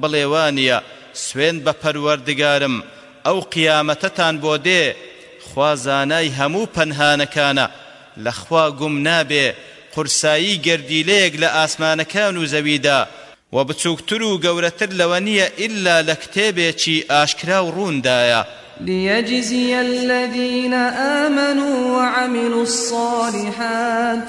بڵێ وانیە سوێند بە پەروەردگارم ئەو قیامەتەتان بۆ دێ خوا زانای هەموو پەنهانەکانە لە خوا گوم نابێ قورسایی گەردیلەیەک لە ئاسمانەکان و زەویدا وە بچوکتر و گەورەتر لەوە نیە ئیلا لە کتێبێکی ئاشکرا و ڕووندایە. لیجزی الذین آمنوا وعملوا الصالحات.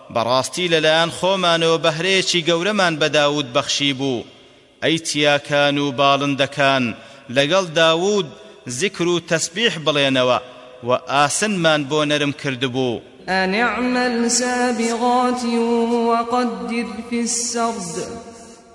بەڕاستی لەلایەن خۆمانەوە بەهرەیەکی گەورەمان بە داوود بەخشیبوو، ئەی چیاکان و باڵندەکان لەگەڵ داوود زیکر و تەسبیح بڵێنەوە، وە ئاسنمان بۆ نەرم کردبوو. أن اعمل سابغات وقدر في السرد.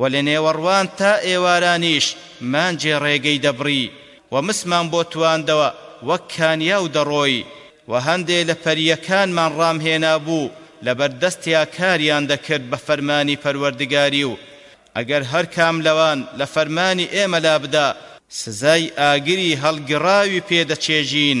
وە لە نێوەڕوان تا ئێوارانیش مانجێ ڕێگەی دەبڕی و مسمان بۆ تواندەوە وەک کانیاو دەڕۆی وە هەندێ لە پەریەکانمان ڕام هێنابوو لەبەر دەستیا کاریان دەکرد بە فەرمانی پەروەردگاری و ئەگەر هەر کام لەوان لە فەرمانی ئێمە لابدا سزای ئاگری هەڵگڕاوی پێ دەچێژین.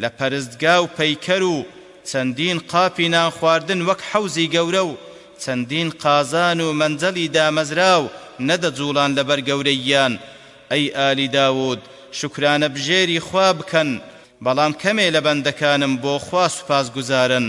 لە پەرستگا و پەیکەر و چەندین قاپی نانخواردن وەک حەوزی گەورە و چەندین قازان و مەنجەلی دامەزراو نەدەجووڵان لەبەر گەورەییان، ئەی ئالی داوود، شوکرانەبژێری خوا بکەن، بەڵام کەمێ لە بەندەکانم بۆ خوا سوپاسگوزارن.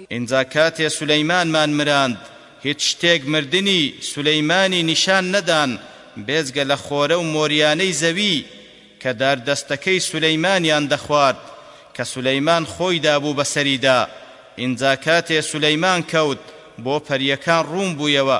ئینجا کاتێ سولەیمانمان مراند هیچ شتێک مردنی سولەیمانی نیشان نەدان بێجگە لە خۆرە و مۆریانەی زەوی کە داردەستەکەی سولەیمانیان دەخوارد کە سولەیمان خۆی دابوو بە سەریدا ئینجا کاتێ سولەیمان کەوت بۆ پەریەکان ڕوون بوویەوە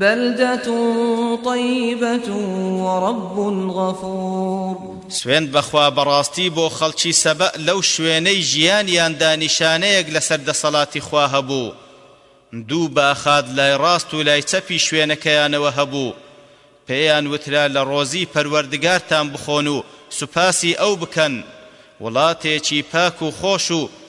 بلدە طیبە ورب غفور سوێند بەخوا بەڕاستی بۆ خەڵکی سەبەء لەو شوێنەی ژیانیاندا نیشانەیەک لەسەر دەسەڵاتی خوا هەبوو دوو باخات لای ڕاست و لای چەپی شوێنەکەیانەوە هەبوو پێیان وترا لە ڕۆزی پەروەردگارتان بخۆن و سوپاسی ئەو بکەن وڵاتێکی پاک و خۆش و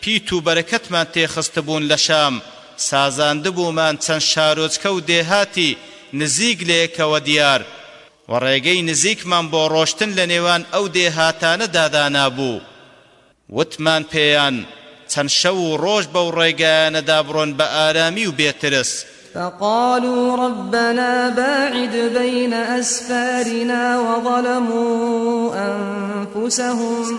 پیت و بەرەکەتمان تێخستبوون لە شام، سازاندبوومان چەند شارۆچکە و دێهاتی نزیک لەیەکەوە دیار و ڕێگەی نزیکمان بۆ ڕۆشتن لە نێوان ئەو دێهاتانەدا دانابوو. وتمان پێیان چەند شەو و ڕۆژ بەو ڕێگایانەدا بڕۆن بە ئارامی و بێ ترس. فقالوا ربنا باعد بین اسفارنا وظلموا انفسهم.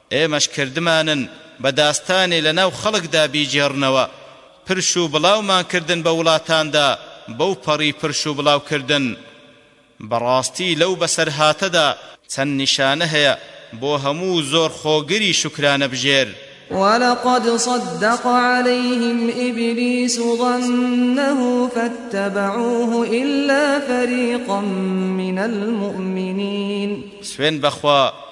ئێمەش کردمانن بە داستانێ لە ناو خەڵکدا بیگێڕنەوە. پرش و بڵاومان کردن بە وڵاتاندا بەو پەڕی پرش و بڵاو کردن. بە ڕاستی لەو بەسەرهاتەدا چەند نیشانە هەیە بۆ هەموو زۆر خۆگری شوکرانەبژێر. ولقد صدق علیهم ابلیس ظنه فاتبعوه الا فریقا من المومنین. سوێند بەخوا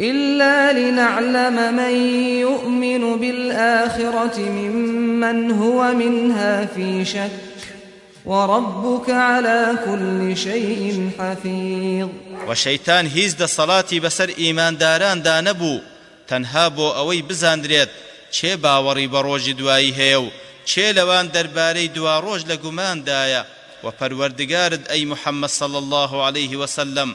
الا لنعلم من یومن بالآخرة ممن هو منها فی شک وربک علی کل شیء حفیظ و شەیتان هیچ دەسەڵاتی بەسەر ئیمانداراندا نەبوو تەنها بۆ ئەوەی بزاندرێت چێ باوەڕی بە ڕۆژی دوایی هەیە و چێ لەوان دەربارەی دواڕۆژ لە گوماندایە و پەروەردگارت ئەی محەممەد صلی الله علیه وسلم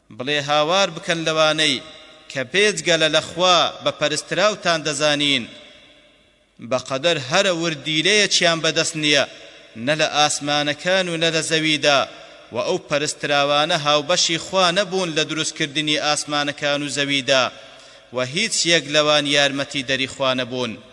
بڵێ هاوار بکەن لەوانەی کە بێجگەلە لە خوا بە پەرستراوتان دەزانین، بە قەدەر هەرە ورد دیلەیەکیان بە دەست نییە نە لە ئاسمانەکان و نە لە زەویدا، وە ئەو پەرستراوانە هاوبەشی خوا نەبوون لە دروست کردنی ئاسمانەکان و زەویدا، وە هیچ یەک لەوان یارمەتی دەری خوا نەبوون.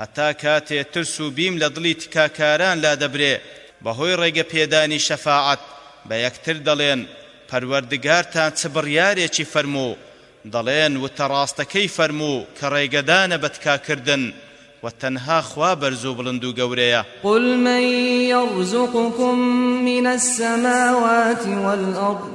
هەتا کاتێ ترس و بیم لە دڵی تکاکاران لادەبرێ، بەهۆی ڕێگە پێدانی شەفاعەت، بە یەکتر دەڵێن، پەروەردگارتان چ بڕیارێکی فەرموو؟ دەڵێن، وتە ڕاستەکەی فەرموو کە ڕێگەدانە بە تکاکردن، وە تەنها خوا بەرزو بڵندو گەورەیە. قل من یرزقکم من السماوات والارض.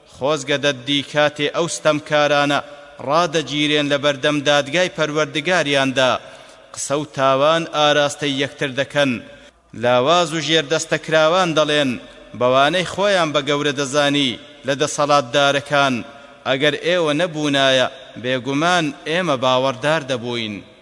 خۆزگە دەتدی کاتێ ئەو ستەمکارانە ڕادەگیرێن لە بەردەم دادگای پەروەردگاریاندا قسە و تاوان ئاراستەی یەکتر دەکەن، لاواز و ژێردەستەکراوان دەڵێن بەوانەی خۆیان بە گەورە دەزانی لە دەسەڵاتدارەکان، ئەگەر ئێوە نەبوونایە بێگومان ئێمە باوەڕدار دەبووین.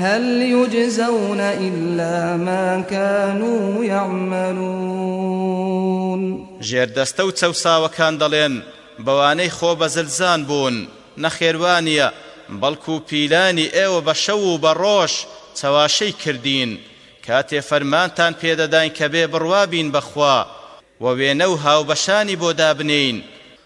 هەل یوجزەونە ئیلا ما کانوو یەعمەلوون. ژێردەستە و چەوساوەکان دەڵێن بەوانەی خۆ بەزلزان بوون، نەخێر وانیە، بەڵکو پیلانی ئێوە بە شەو و بە ڕۆژ چەواشەی کردین، کاتێ فەرمانتان پێ دەداین کە بێ بڕوا بین بە خوا و وێنە و هاوبەشانی بۆ دابنێین،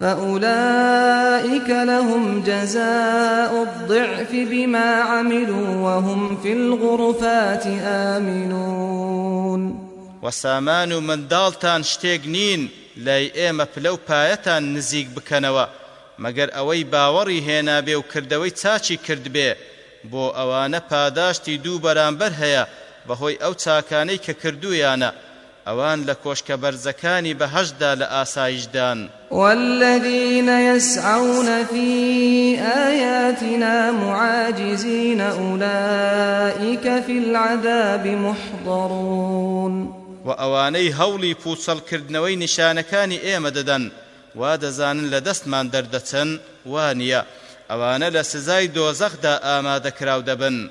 فأولئک لهم جزاء الضعف بما عملوا وهم فی الغرفات آمنون وە سامان و منداڵتان شتێک نین لای ئێمە پلە و پایەتان نزیک بکەنەوە مەگەر ئەوەی باوەڕی هێنابێ و کردەوەی چاکی کردبێ، بۆ ئەوانە پاداشتی دوو بەرامبەر هەیە بەهۆی ئەو چاکانەی کە کردوویانە، ئەوان لە کۆشکە بەرزەکانی بەهەشتدا لە ئاسایشدان. والذین یسعون فی آیاتنا معاجزین اولئک فی العذاب محضرون. وە ئەوانەی هەوڵی پوچەڵکردنەوەی نیشانەکانی ئێمە دەدەن وا دەزانن لە دەستمان دەردەچن، وانیە، ئەوانە لە سزای دۆزەخدا ئامادەکراو دەبن.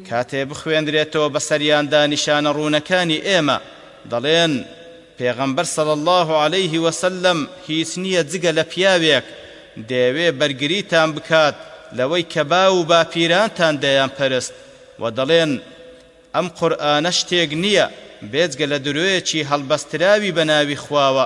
کاتێ بخوێندرێتەوە بەسەریاندا نیشانە ڕوونەکانی ئێمە، دەڵێن، پێغەمبەر صلی اللە علیه وسلم هیچ نییە جگە لە پیاوێک، دەیەوێ بەرگریتان بکات لەوەی کە باو و باپیرانتان دەیانپەرست، وە دەڵێن، ئەم قورئانە شتێک نییە بێجگە لە درۆیەکی هەڵبەستراوی بەناوی خواوە،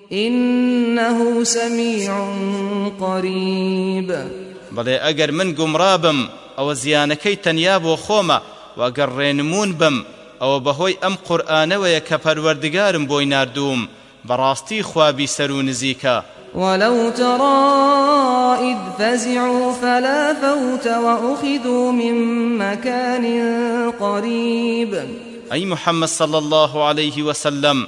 انه سمیع قریب. بڵێ ئەگەر من گومڕا بم ئەوە زیانەکەی تەنیا بۆ خۆمە وە گەر ڕێنموون بم ئەوە بەهۆی ئەم قورئانەوەیە کە پەروەردگارم بۆی ناردووم بەڕاستی خوا بیسەرو نزیکە. ولو ترى إذ فزعوا فلا فوت وأخذوا من مكان قريب. ئەی محمد صلی اللە علیه وسلم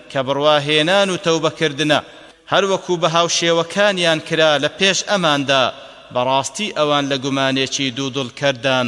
کە بڕوا هێنان و تەوبە کردنە هەر وەکو بە هاوشێوەکانیان کرا لە پێش ئەماندا بەڕاستی ئەوان لە گومانێکی دوودڵ کەردان